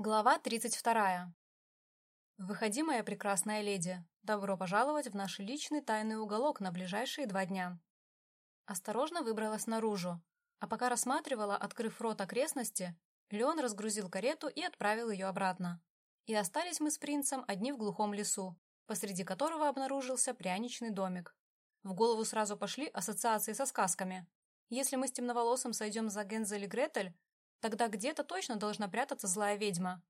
Глава 32. Выходи, моя прекрасная леди. Добро пожаловать в наш личный тайный уголок на ближайшие два дня. Осторожно выбралась наружу, а пока рассматривала, открыв рот окрестности, Леон разгрузил карету и отправил ее обратно. И остались мы с принцем одни в глухом лесу, посреди которого обнаружился пряничный домик. В голову сразу пошли ассоциации со сказками. Если мы с темноволосым сойдем за Гензель и Гретель, Тогда где-то точно должна прятаться злая ведьма.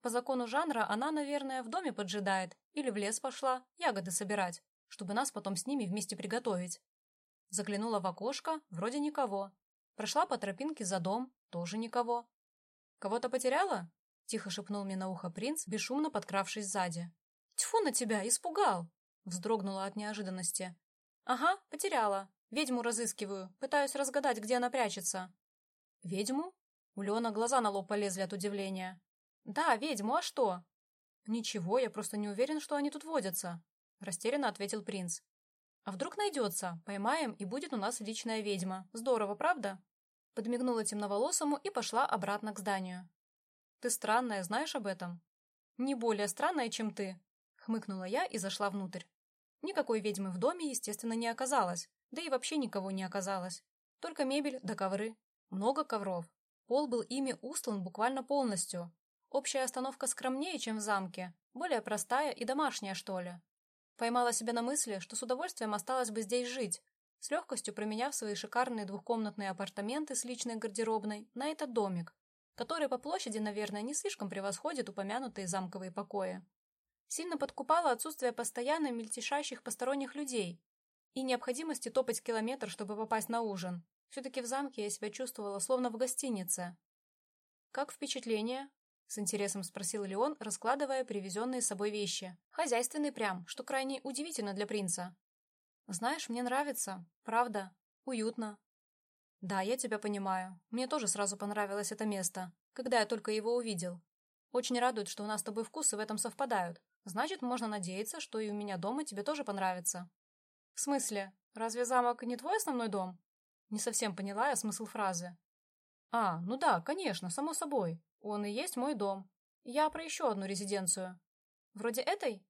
По закону жанра она, наверное, в доме поджидает или в лес пошла ягоды собирать, чтобы нас потом с ними вместе приготовить. Заглянула в окошко, вроде никого. Прошла по тропинке за дом, тоже никого. «Кого-то потеряла?» — тихо шепнул мне на ухо принц, бесшумно подкравшись сзади. «Тьфу на тебя, испугал!» — вздрогнула от неожиданности. «Ага, потеряла. Ведьму разыскиваю, пытаюсь разгадать, где она прячется». «Ведьму?» У Леона глаза на лоб полезли от удивления. «Да, ведьму, а что?» «Ничего, я просто не уверен, что они тут водятся», — растерянно ответил принц. «А вдруг найдется? Поймаем, и будет у нас личная ведьма. Здорово, правда?» Подмигнула темноволосому и пошла обратно к зданию. «Ты странная, знаешь об этом?» «Не более странная, чем ты», — хмыкнула я и зашла внутрь. Никакой ведьмы в доме, естественно, не оказалось, да и вообще никого не оказалось. Только мебель да ковры. Много ковров. Пол был ими устлан буквально полностью. Общая остановка скромнее, чем в замке, более простая и домашняя, что ли. Поймала себя на мысли, что с удовольствием осталось бы здесь жить, с легкостью променяв свои шикарные двухкомнатные апартаменты с личной гардеробной на этот домик, который по площади, наверное, не слишком превосходит упомянутые замковые покои. Сильно подкупало отсутствие постоянно мельтешащих посторонних людей и необходимости топать километр, чтобы попасть на ужин. Все-таки в замке я себя чувствовала, словно в гостинице. «Как впечатление?» — с интересом спросил Леон, раскладывая привезенные с собой вещи. «Хозяйственный прям, что крайне удивительно для принца». «Знаешь, мне нравится. Правда. Уютно». «Да, я тебя понимаю. Мне тоже сразу понравилось это место, когда я только его увидел. Очень радует, что у нас с тобой вкусы в этом совпадают. Значит, можно надеяться, что и у меня дома тебе тоже понравится». «В смысле? Разве замок не твой основной дом?» Не совсем поняла я смысл фразы. «А, ну да, конечно, само собой. Он и есть мой дом. Я про еще одну резиденцию. Вроде этой?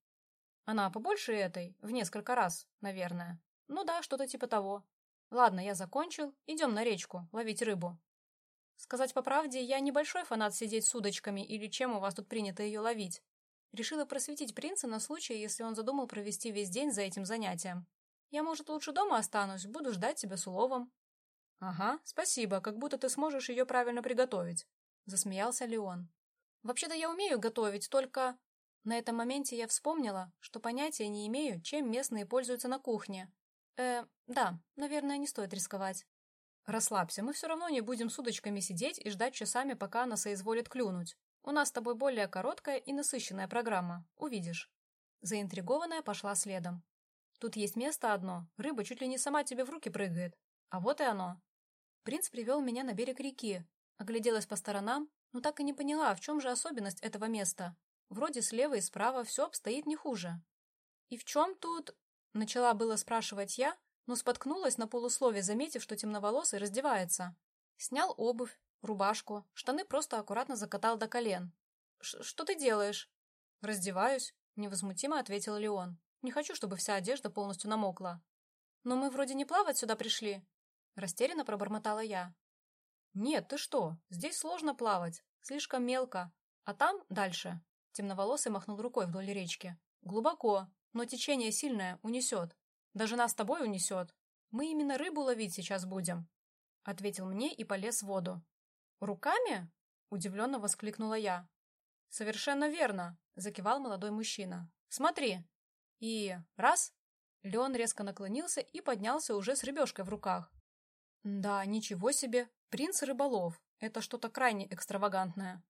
Она побольше этой, в несколько раз, наверное. Ну да, что-то типа того. Ладно, я закончил. Идем на речку, ловить рыбу. Сказать по правде, я небольшой фанат сидеть с удочками или чем у вас тут принято ее ловить. Решила просветить принца на случай, если он задумал провести весь день за этим занятием. Я, может, лучше дома останусь, буду ждать тебя с уловом. «Ага, спасибо, как будто ты сможешь ее правильно приготовить», — засмеялся Леон. «Вообще-то я умею готовить, только...» На этом моменте я вспомнила, что понятия не имею, чем местные пользуются на кухне. Э, да, наверное, не стоит рисковать. Расслабься, мы все равно не будем с удочками сидеть и ждать часами, пока она соизволит клюнуть. У нас с тобой более короткая и насыщенная программа. Увидишь. Заинтригованная пошла следом. Тут есть место одно, рыба чуть ли не сама тебе в руки прыгает. А вот и оно. Принц привел меня на берег реки, огляделась по сторонам, но так и не поняла, в чем же особенность этого места. Вроде слева и справа все обстоит не хуже. «И в чем тут...» — начала было спрашивать я, но споткнулась на полуслове, заметив, что темноволосый раздевается. Снял обувь, рубашку, штаны просто аккуратно закатал до колен. «Что ты делаешь?» «Раздеваюсь», — невозмутимо ответил Леон. «Не хочу, чтобы вся одежда полностью намокла». «Но мы вроде не плавать сюда пришли», Растерянно пробормотала я. «Нет, ты что? Здесь сложно плавать. Слишком мелко. А там, дальше...» Темноволосый махнул рукой вдоль речки. «Глубоко, но течение сильное, унесет. Даже нас с тобой унесет. Мы именно рыбу ловить сейчас будем», — ответил мне и полез в воду. «Руками?» — удивленно воскликнула я. «Совершенно верно», — закивал молодой мужчина. «Смотри». И раз... Леон резко наклонился и поднялся уже с рыбешкой в руках. Да, ничего себе. Принц рыболов. Это что-то крайне экстравагантное.